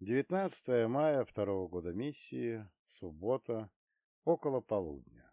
19 мая второго года миссии, суббота, около полудня.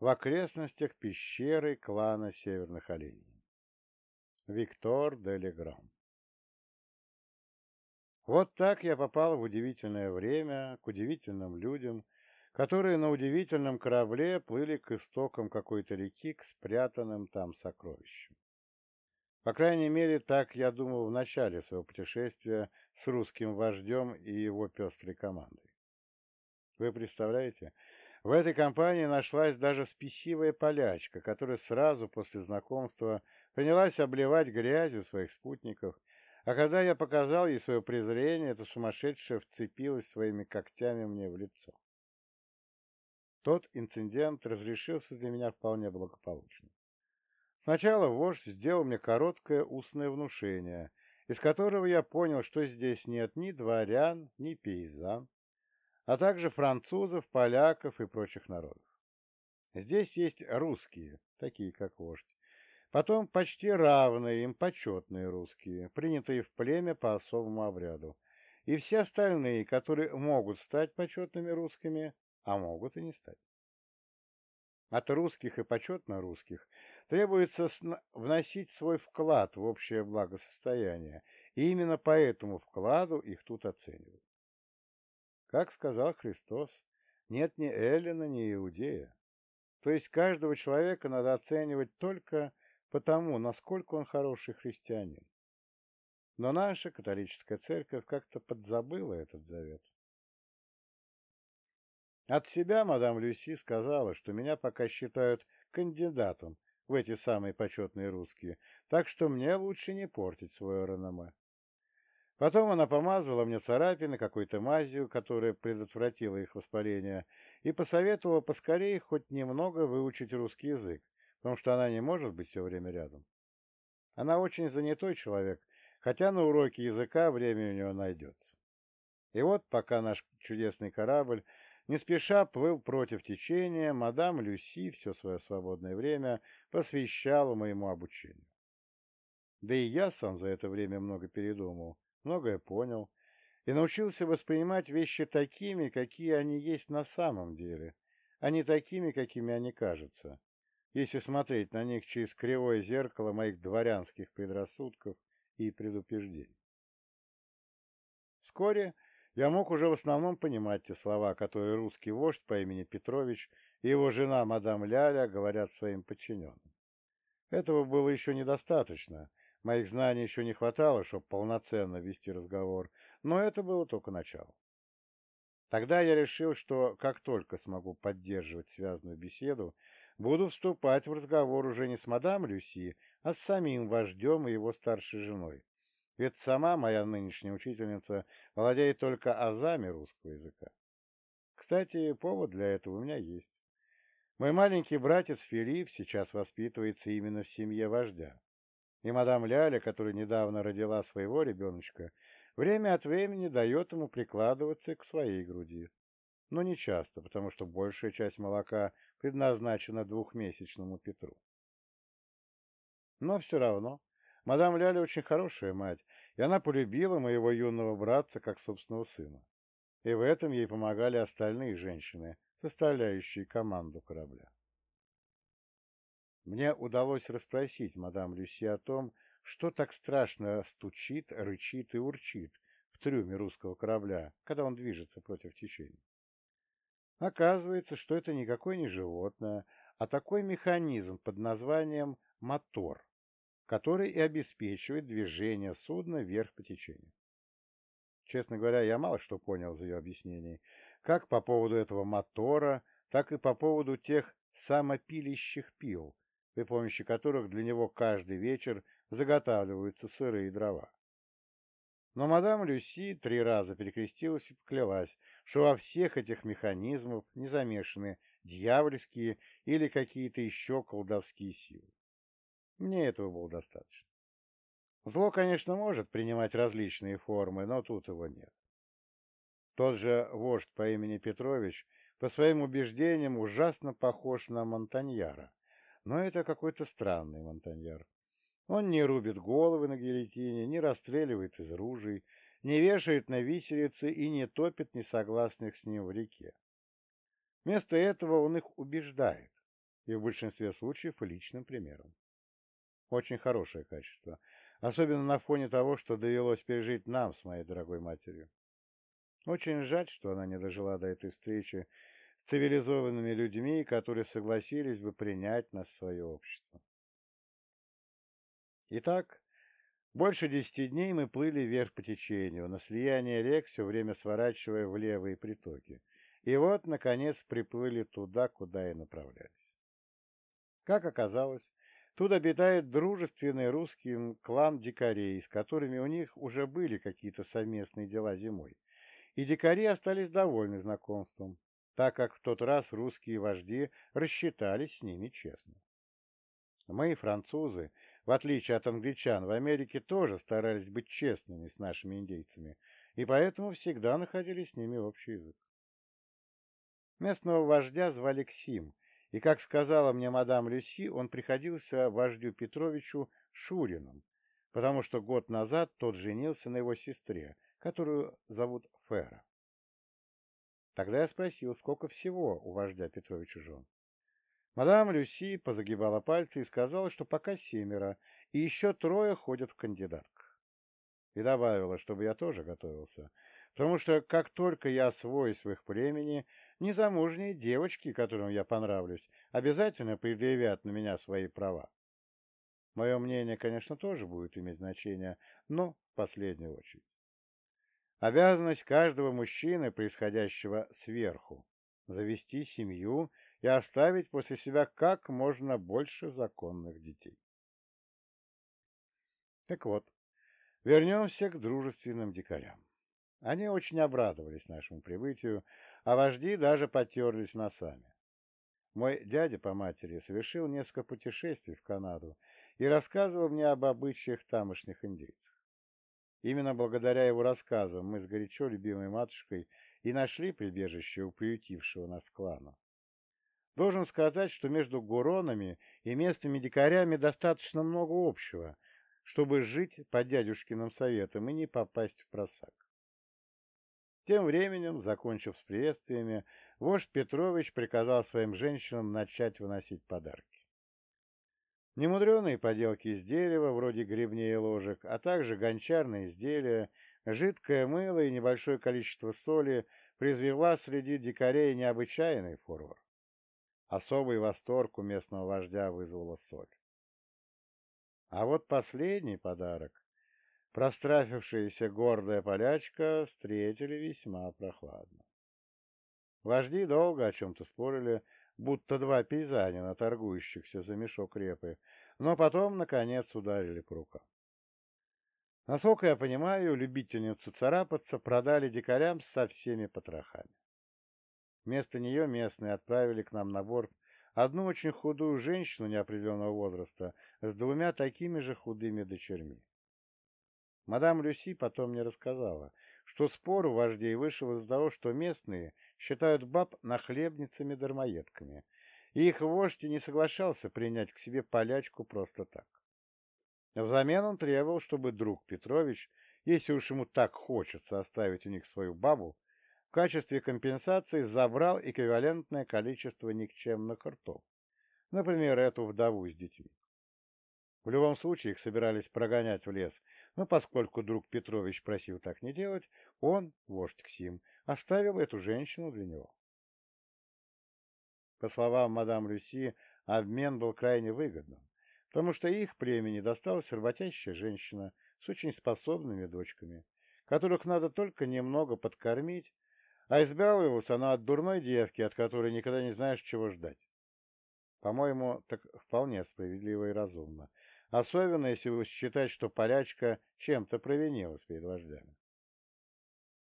В окрестностях пещеры клана Северных Оленей. Виктор Делеграм Вот так я попал в удивительное время, к удивительным людям, которые на удивительном корабле плыли к истокам какой-то реки, к спрятанным там сокровищам. По крайней мере, так я думал в начале своего путешествия с русским вождем и его пестрой командой. Вы представляете, в этой компании нашлась даже спесивая полячка, которая сразу после знакомства принялась обливать грязью своих спутников, а когда я показал ей свое презрение, эта сумасшедшая вцепилась своими когтями мне в лицо. Тот инцидент разрешился для меня вполне благополучно. Сначала вождь сделал мне короткое устное внушение, из которого я понял, что здесь нет ни дворян, ни пейзан, а также французов, поляков и прочих народов. Здесь есть русские, такие как вождь, потом почти равные им почетные русские, принятые в племя по особому обряду, и все остальные, которые могут стать почетными русскими, а могут и не стать. От русских и почетно русских требуется вносить свой вклад в общее благосостояние, и именно по этому вкладу их тут оценивают. Как сказал Христос, нет ни Эллина, ни Иудея. То есть каждого человека надо оценивать только потому, насколько он хороший христианин. Но наша католическая церковь как-то подзабыла этот завет. От себя мадам Люси сказала, что меня пока считают кандидатом в эти самые почетные русские, так что мне лучше не портить свое реноме. Потом она помазала мне царапины какой-то мазью, которая предотвратила их воспаление, и посоветовала поскорее хоть немного выучить русский язык, потому что она не может быть все время рядом. Она очень занятой человек, хотя на уроке языка время у нее найдется. И вот, пока наш чудесный корабль не спеша плыл против течения, мадам Люси все свое свободное время посвящала моему обучению. Да и я сам за это время много передумал, многое понял и научился воспринимать вещи такими, какие они есть на самом деле, а не такими, какими они кажутся, если смотреть на них через кривое зеркало моих дворянских предрассудков и предупреждений. Вскоре я мог уже в основном понимать те слова, которые русский вождь по имени Петрович и его жена мадам Ляля говорят своим подчиненным. Этого было еще недостаточно, моих знаний еще не хватало, чтобы полноценно вести разговор, но это было только начало. Тогда я решил, что как только смогу поддерживать связанную беседу, буду вступать в разговор уже не с мадам Люси, а с самим вождем и его старшей женой, ведь сама моя нынешняя учительница владеет только азами русского языка. Кстати, повод для этого у меня есть. Мой маленький братец Филипп сейчас воспитывается именно в семье вождя. И мадам Ляля, которая недавно родила своего ребеночка, время от времени дает ему прикладываться к своей груди. Но не часто, потому что большая часть молока предназначена двухмесячному Петру. Но все равно Мадам Ляля очень хорошая мать, и она полюбила моего юного братца как собственного сына. И в этом ей помогали остальные женщины, составляющие команду корабля. Мне удалось расспросить мадам Люси о том, что так страшно стучит, рычит и урчит в трюме русского корабля, когда он движется против течения. Оказывается, что это никакое не животное, а такой механизм под названием мотор, который и обеспечивает движение судна вверх по течению. Честно говоря, я мало что понял из ее объяснений, как по поводу этого мотора, так и по поводу тех самопилящих пил, при помощи которых для него каждый вечер заготавливаются сырые дрова. Но мадам Люси три раза перекрестилась и поклялась, что во всех этих механизмах не замешаны дьявольские или какие-то еще колдовские силы. Мне этого было достаточно. Зло, конечно, может принимать различные формы, но тут его нет. Тот же вождь по имени Петрович по своим убеждениям ужасно похож на Монтаньяра, но это какой-то странный Монтаньяр. Он не рубит головы на гильотине, не расстреливает из ружей, не вешает на виселице и не топит несогласных с ним в реке. Вместо этого он их убеждает, и в большинстве случаев личным примером. Очень хорошее качество, особенно на фоне того, что довелось пережить нам с моей дорогой матерью. Очень жаль, что она не дожила до этой встречи с цивилизованными людьми, которые согласились бы принять нас в свое общество. Итак, больше десяти дней мы плыли вверх по течению, на слияние рек, все время сворачивая в левые притоки. И вот, наконец, приплыли туда, куда и направлялись. Как оказалось, тут обитает дружественный русский клан дикарей, с которыми у них уже были какие-то совместные дела зимой. И дикари остались довольны знакомством, так как в тот раз русские вожди рассчитались с ними честно. Мы, французы, в отличие от англичан, в Америке тоже старались быть честными с нашими индейцами, и поэтому всегда находили с ними общий язык. Местного вождя звали Ксим, и, как сказала мне мадам Люси, он приходился вождю Петровичу Шурином, потому что год назад тот женился на его сестре, которую зовут Фера. Тогда я спросил, сколько всего у вождя Петровича жен. Мадам Люси позагибала пальцы и сказала, что пока семеро, и еще трое ходят в кандидатках. И добавила, чтобы я тоже готовился, потому что как только я освоюсь в их племени, незамужние девочки, которым я понравлюсь, обязательно предъявят на меня свои права. Мое мнение, конечно, тоже будет иметь значение, но в последнюю очередь. Обязанность каждого мужчины, происходящего сверху, завести семью и оставить после себя как можно больше законных детей. Так вот, вернемся к дружественным дикарям. Они очень обрадовались нашему прибытию, а вожди даже потерлись носами. Мой дядя по матери совершил несколько путешествий в Канаду и рассказывал мне об обычаях тамошних индейцев. Именно благодаря его рассказам мы с горячо любимой матушкой и нашли прибежище у приютившего нас клана. Должен сказать, что между гуронами и местными дикарями достаточно много общего, чтобы жить по дядюшкиным советам и не попасть в просак. Тем временем, закончив с приветствиями, вождь Петрович приказал своим женщинам начать выносить подарки. Немудреные поделки из дерева, вроде гребней и ложек, а также гончарные изделия, жидкое мыло и небольшое количество соли произвела среди дикарей необычайный фурор. Особый восторг у местного вождя вызвала соль. А вот последний подарок, прострафившаяся гордая полячка, встретили весьма прохладно. Вожди долго о чем-то спорили, будто два пейзанина, торгующихся за мешок репы, но потом, наконец, ударили по рукам. Насколько я понимаю, любительницу царапаться продали дикарям со всеми потрохами. Вместо нее местные отправили к нам на борт одну очень худую женщину неопределенного возраста с двумя такими же худыми дочерьми. Мадам Люси потом мне рассказала, что спор у вождей вышел из-за того, что местные считают баб нахлебницами-дармоедками, и их вождь не соглашался принять к себе полячку просто так. Взамен он требовал, чтобы друг Петрович, если уж ему так хочется оставить у них свою бабу, качестве компенсации забрал эквивалентное количество никчемных ртов, например, эту вдову с детьми. В любом случае их собирались прогонять в лес, но поскольку друг Петрович просил так не делать, он, вождь Ксим, оставил эту женщину для него. По словам мадам Люси, обмен был крайне выгодным, потому что их племени досталась работящая женщина с очень способными дочками, которых надо только немного подкормить, а избавилась она от дурной девки, от которой никогда не знаешь, чего ждать. По-моему, так вполне справедливо и разумно. Особенно, если считать, что полячка чем-то провинилась перед вождями.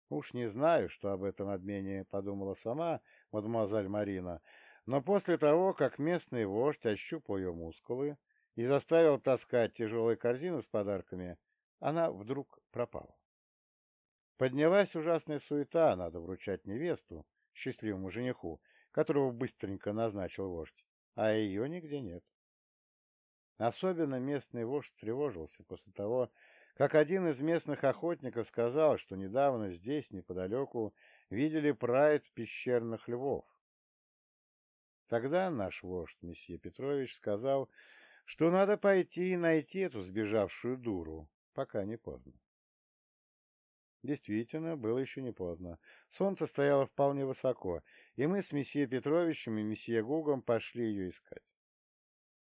Уж не знаю, что об этом обмене подумала сама мадемуазель Марина, но после того, как местный вождь ощупал ее мускулы и заставил таскать тяжелые корзины с подарками, она вдруг пропала. Поднялась ужасная суета, надо вручать невесту, счастливому жениху, которого быстренько назначил вождь, а ее нигде нет. Особенно местный вождь встревожился после того, как один из местных охотников сказал, что недавно здесь, неподалеку, видели прайд пещерных львов. Тогда наш вождь, месье Петрович, сказал, что надо пойти и найти эту сбежавшую дуру, пока не поздно. Действительно, было еще не поздно. Солнце стояло вполне высоко, и мы с месье Петровичем и месье Гугом пошли ее искать.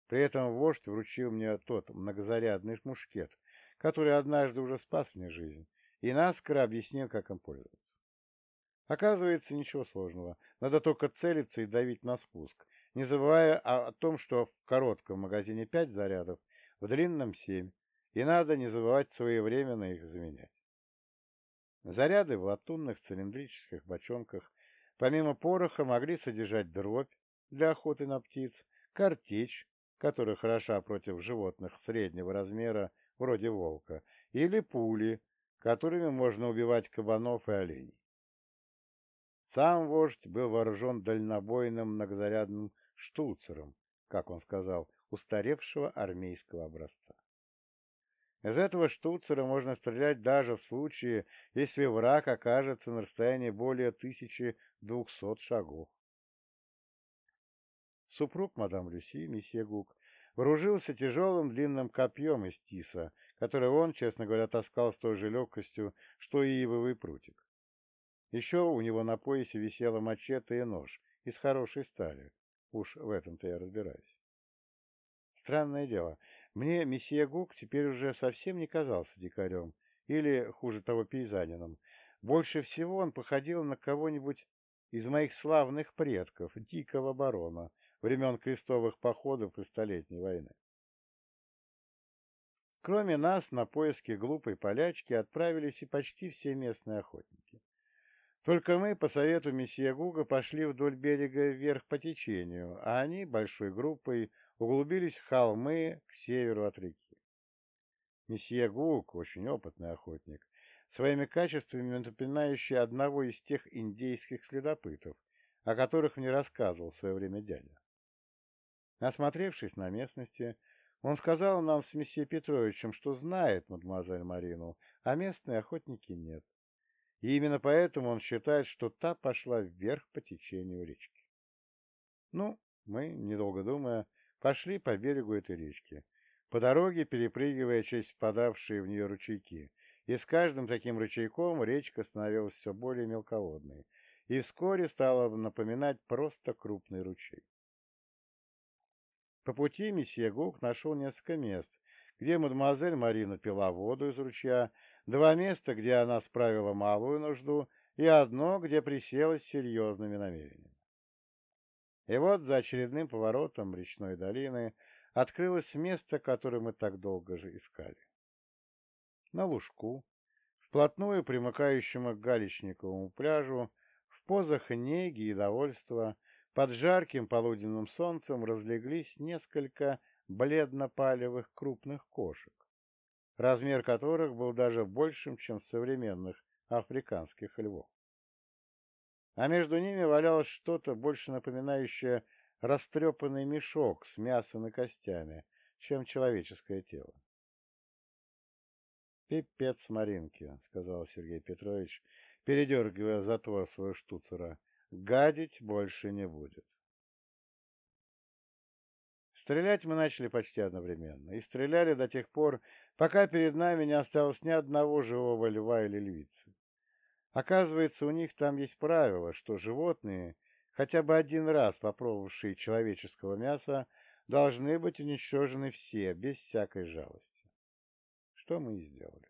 При этом вождь вручил мне тот многозарядный мушкет, который однажды уже спас мне жизнь, и наскоро объяснил, как им пользоваться. Оказывается, ничего сложного. Надо только целиться и давить на спуск, не забывая о, том, что в коротком магазине 5 зарядов, в длинном 7, и надо не забывать своевременно их заменять. Заряды в латунных цилиндрических бочонках помимо пороха могли содержать дробь для охоты на птиц, картечь, которая хороша против животных среднего размера, вроде волка, или пули, которыми можно убивать кабанов и оленей. Сам вождь был вооружен дальнобойным многозарядным штуцером, как он сказал, устаревшего армейского образца. Из этого штуцера можно стрелять даже в случае, если враг окажется на расстоянии более 1200 шагов. Супруг мадам Люси, месье Гук, вооружился тяжелым длинным копьем из тиса, которое он, честно говоря, таскал с той же легкостью, что и ивовый прутик. Еще у него на поясе висела мачете и нож из хорошей стали. Уж в этом-то я разбираюсь. Странное дело, мне месье Гук теперь уже совсем не казался дикарем, или, хуже того, пейзанином. Больше всего он походил на кого-нибудь из моих славных предков, дикого барона, времен крестовых походов и Столетней войны. Кроме нас, на поиски глупой полячки отправились и почти все местные охотники. Только мы, по совету месье Гуга, пошли вдоль берега вверх по течению, а они большой группой углубились в холмы к северу от реки. Месье Гук, очень опытный охотник, своими качествами напоминающий одного из тех индейских следопытов, о которых мне рассказывал в свое время дядя. Осмотревшись на местности, он сказал нам с месье Петровичем, что знает мадемуазель Марину, а местные охотники нет. И именно поэтому он считает, что та пошла вверх по течению речки. Ну, мы, недолго думая, пошли по берегу этой речки, по дороге перепрыгивая через впадавшие в нее ручейки, и с каждым таким ручейком речка становилась все более мелководной, и вскоре стала напоминать просто крупный ручей. По пути месье Гук нашел несколько мест, где мадемуазель Марина пила воду из ручья, два места, где она справила малую нужду, и одно, где присела с серьезными намерениями. И вот за очередным поворотом речной долины открылось место, которое мы так долго же искали. На лужку, вплотную примыкающему к Галичниковому пляжу, в позах неги и довольства, под жарким полуденным солнцем разлеглись несколько бледно-палевых крупных кошек, размер которых был даже большим, чем современных африканских львов а между ними валялось что-то, больше напоминающее растрепанный мешок с мясом и костями, чем человеческое тело. «Пипец Маринки», — сказал Сергей Петрович, передергивая затвор своего штуцера. «Гадить больше не будет». Стрелять мы начали почти одновременно, и стреляли до тех пор, пока перед нами не осталось ни одного живого льва или львицы. Оказывается, у них там есть правило, что животные, хотя бы один раз попробовавшие человеческого мяса, должны быть уничтожены все, без всякой жалости. Что мы и сделали.